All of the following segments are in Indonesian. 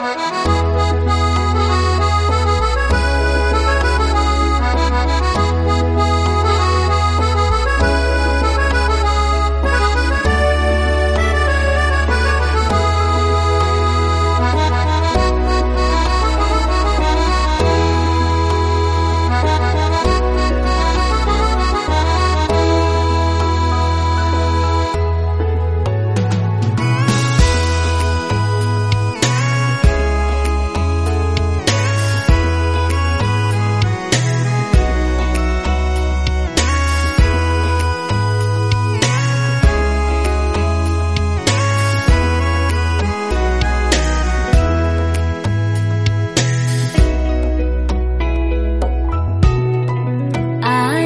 Thank you.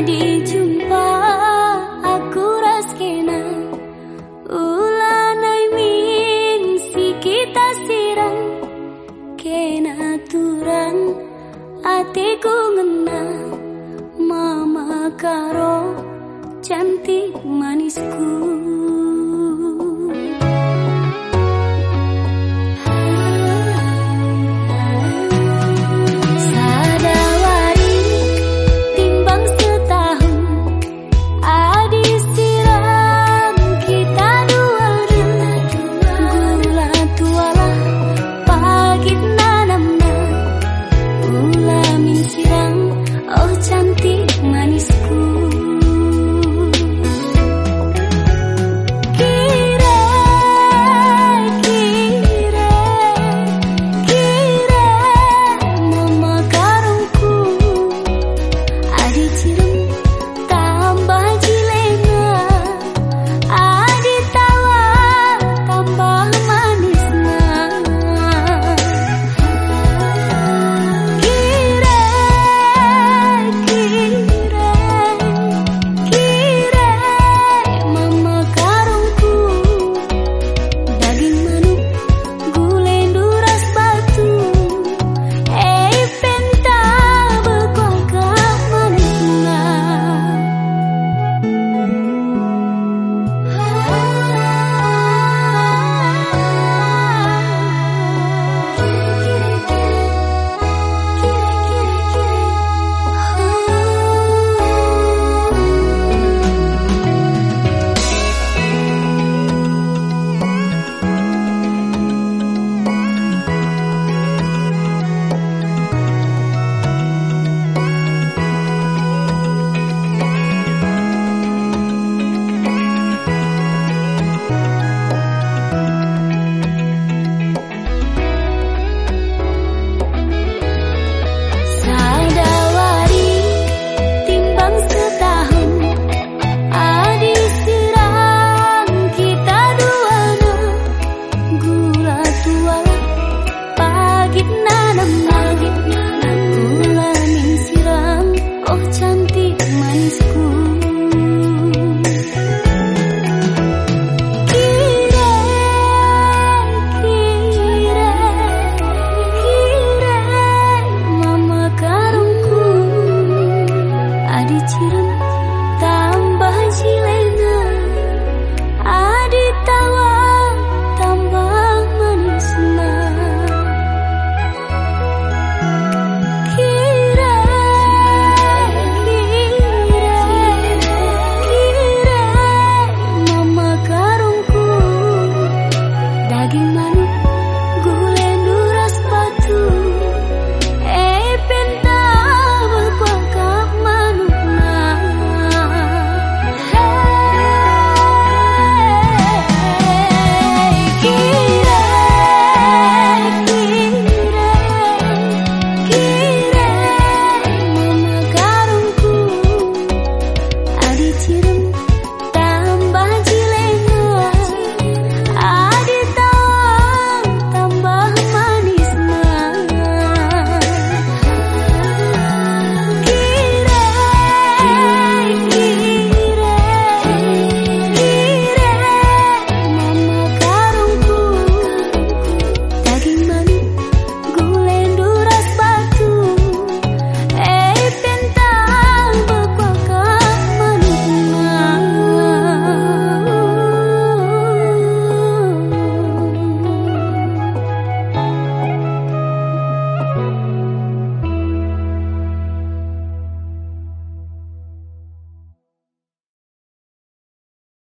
dijumpa aku raskena. Ulanai min si kita siram. Kena turang atiku ngena. Mama karo cantik manisku.